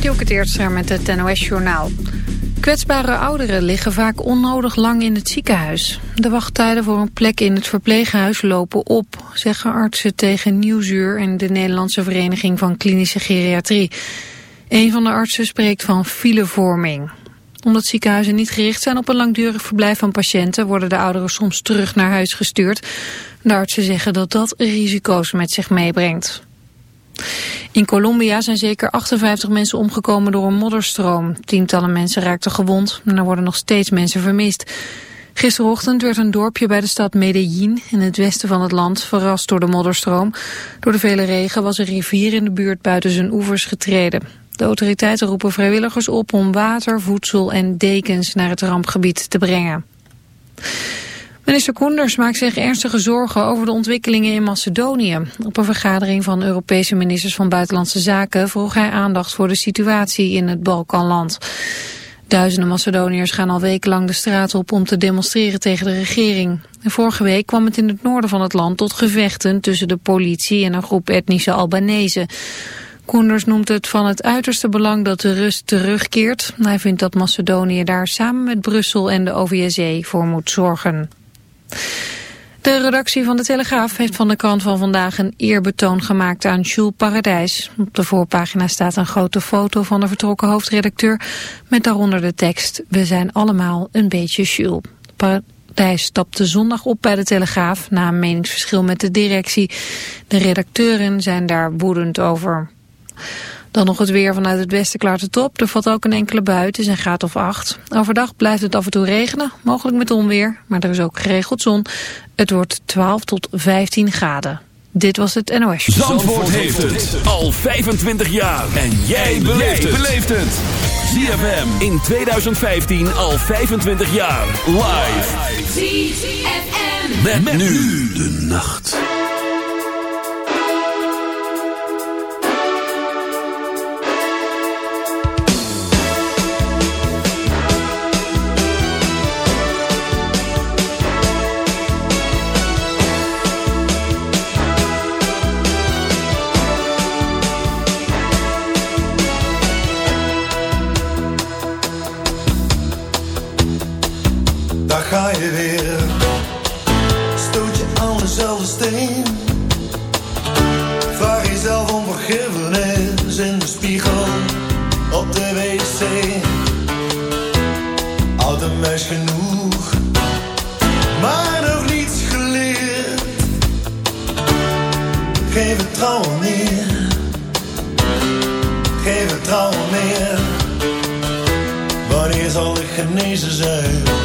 Dielke Teertstra met het NOS-journaal. Kwetsbare ouderen liggen vaak onnodig lang in het ziekenhuis. De wachttijden voor een plek in het verpleeghuis lopen op, zeggen artsen tegen Nieuwsuur en de Nederlandse Vereniging van Klinische Geriatrie. Een van de artsen spreekt van filevorming. Omdat ziekenhuizen niet gericht zijn op een langdurig verblijf van patiënten, worden de ouderen soms terug naar huis gestuurd. De artsen zeggen dat dat risico's met zich meebrengt. In Colombia zijn zeker 58 mensen omgekomen door een modderstroom. Tientallen mensen raakten gewond en er worden nog steeds mensen vermist. Gisterochtend werd een dorpje bij de stad Medellin in het westen van het land verrast door de modderstroom. Door de vele regen was een rivier in de buurt buiten zijn oevers getreden. De autoriteiten roepen vrijwilligers op om water, voedsel en dekens naar het rampgebied te brengen. Minister Koenders maakt zich ernstige zorgen over de ontwikkelingen in Macedonië. Op een vergadering van Europese ministers van Buitenlandse Zaken vroeg hij aandacht voor de situatie in het Balkanland. Duizenden Macedoniërs gaan al wekenlang de straat op om te demonstreren tegen de regering. vorige week kwam het in het noorden van het land tot gevechten tussen de politie en een groep etnische Albanese. Koenders noemt het van het uiterste belang dat de rust terugkeert. Hij vindt dat Macedonië daar samen met Brussel en de OVSE voor moet zorgen. De redactie van de Telegraaf heeft van de krant van vandaag een eerbetoon gemaakt aan Jules Paradijs. Op de voorpagina staat een grote foto van de vertrokken hoofdredacteur met daaronder de tekst We zijn allemaal een beetje Jules. Paradijs stapte zondag op bij de Telegraaf na een meningsverschil met de directie. De redacteuren zijn daar woedend over. Dan nog het weer vanuit het westen klaart het op. Er valt ook een enkele bui, het is een graad of acht. Overdag blijft het af en toe regenen, mogelijk met onweer. Maar er is ook geregeld zon. Het wordt 12 tot 15 graden. Dit was het NOS. Zandvoort, Zandvoort heeft het al 25 jaar. En jij beleeft het. ZFM in 2015 al 25 jaar. Live. ZFM. met nu de nacht. steen. Vraag jezelf om vergiffenis in de spiegel op de wc. Houd een genoeg, maar nog niets geleerd. Geef het trouwen meer, geef het trouwen meer. Wanneer zal ik genezen zijn?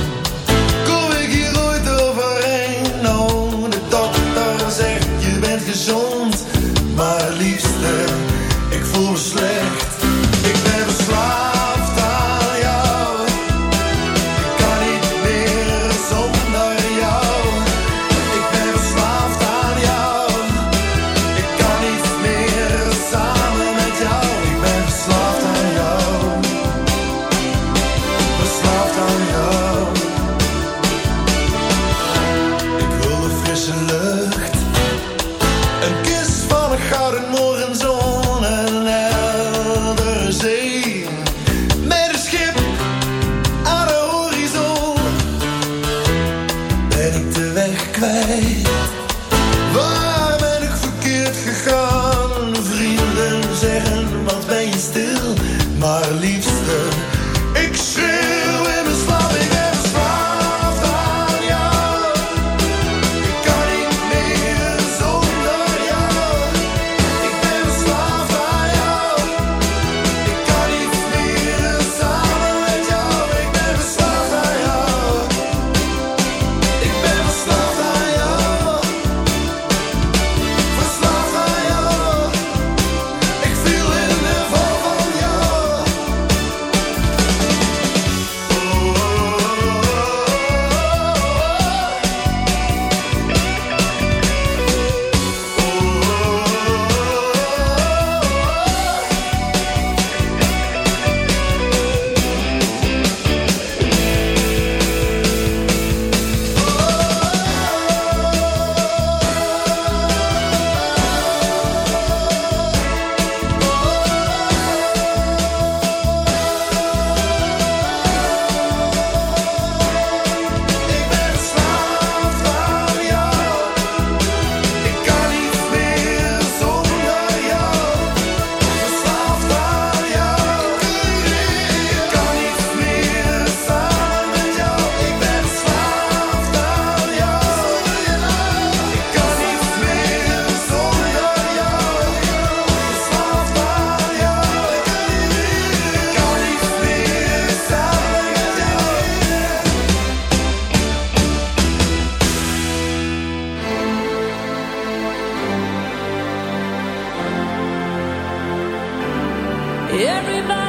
Everybody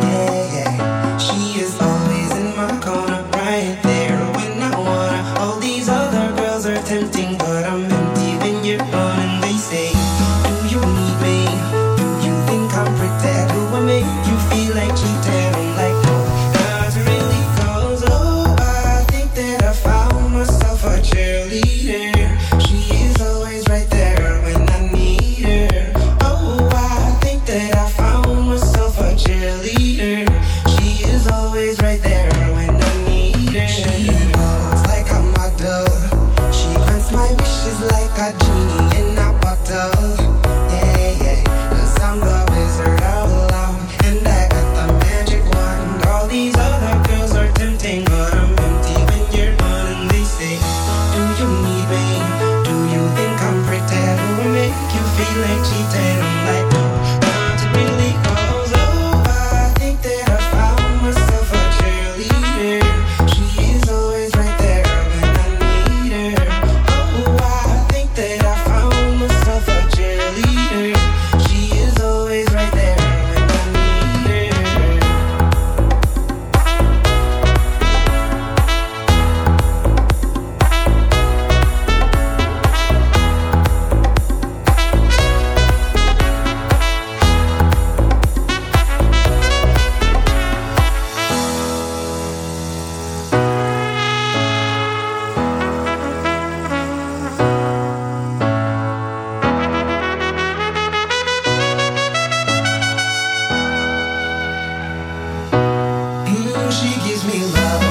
she gives me love.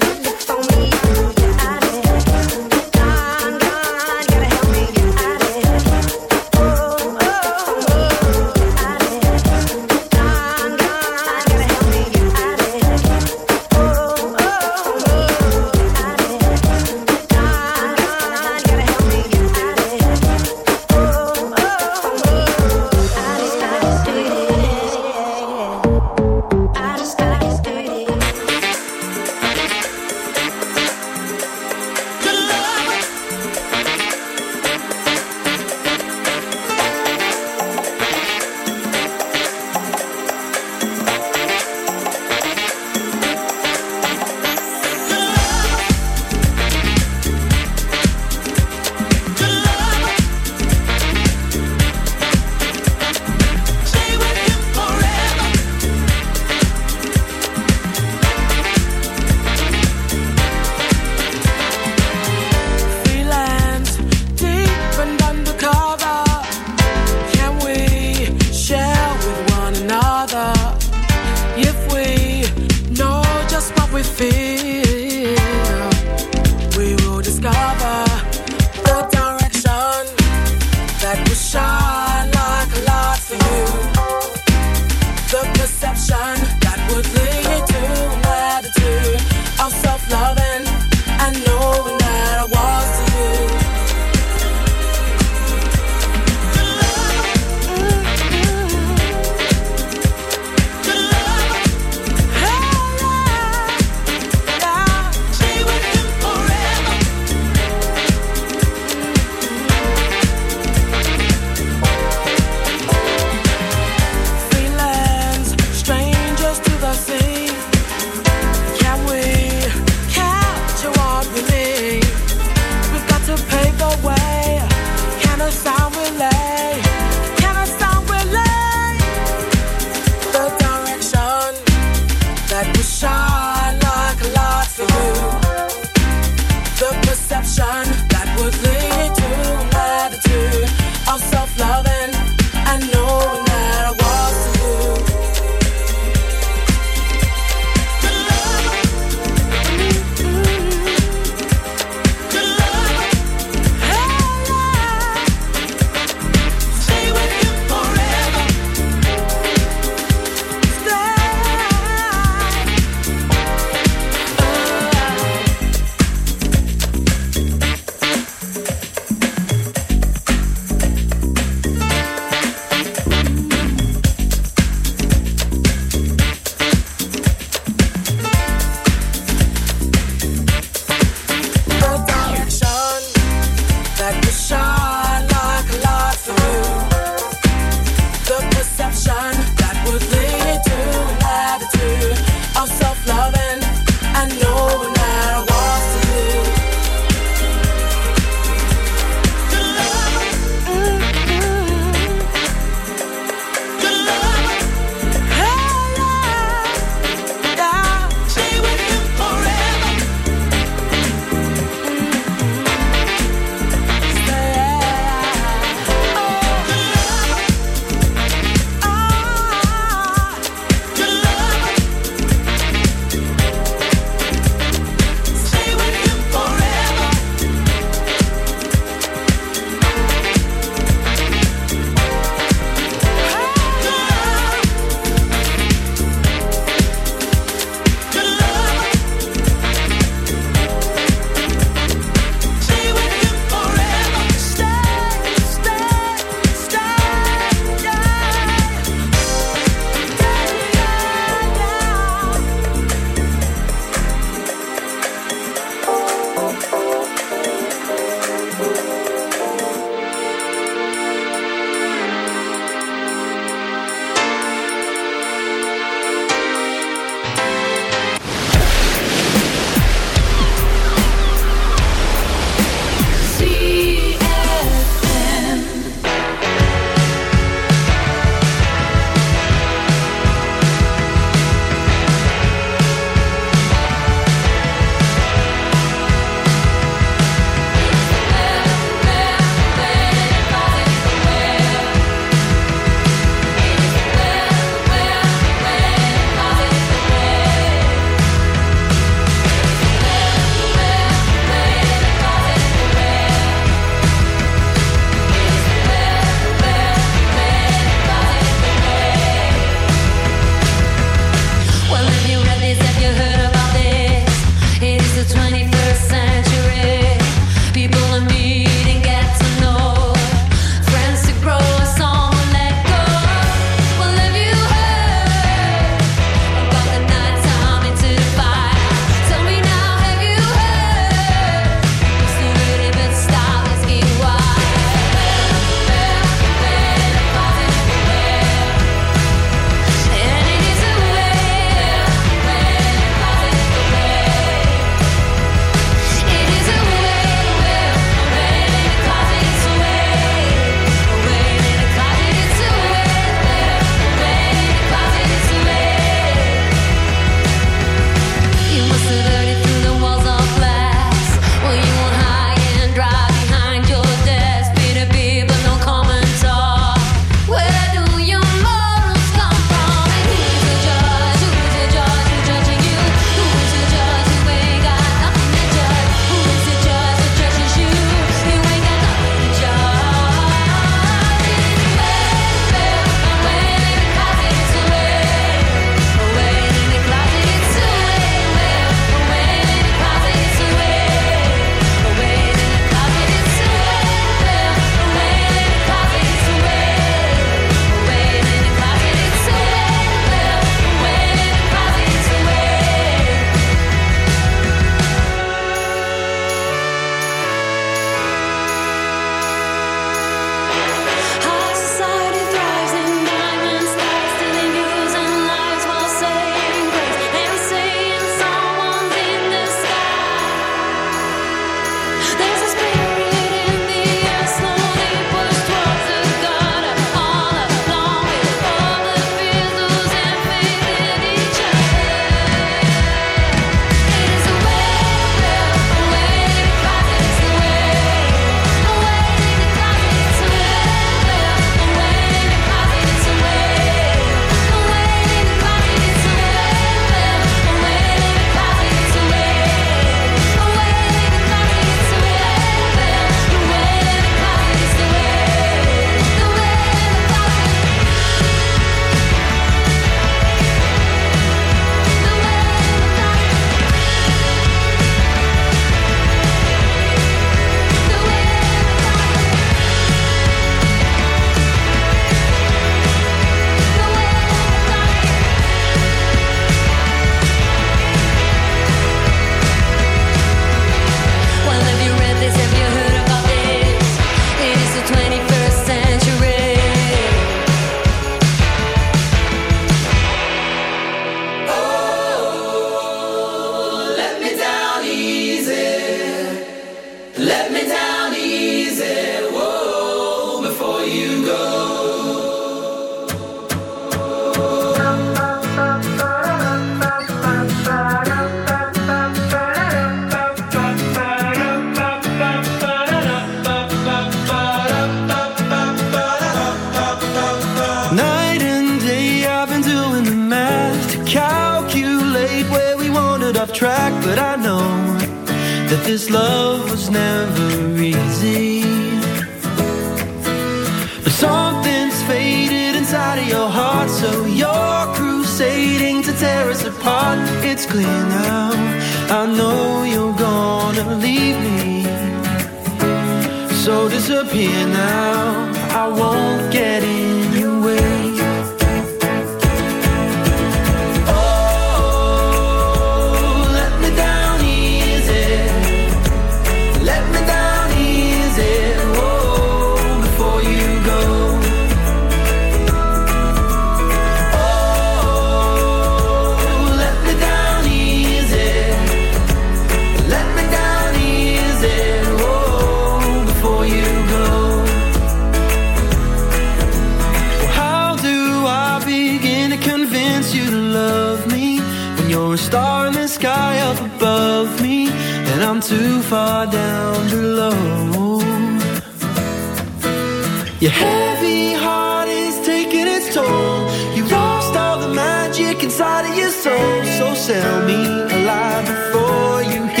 So sell me a lie before you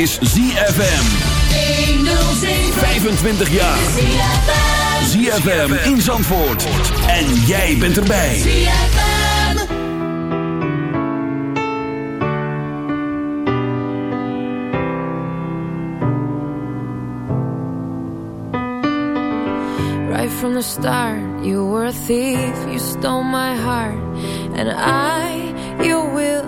is ZFM. 25 jaar. ZFM in Zandvoort. En jij bent erbij. ZFM. Right from the start, you were a thief. You stole my heart. And I, you will.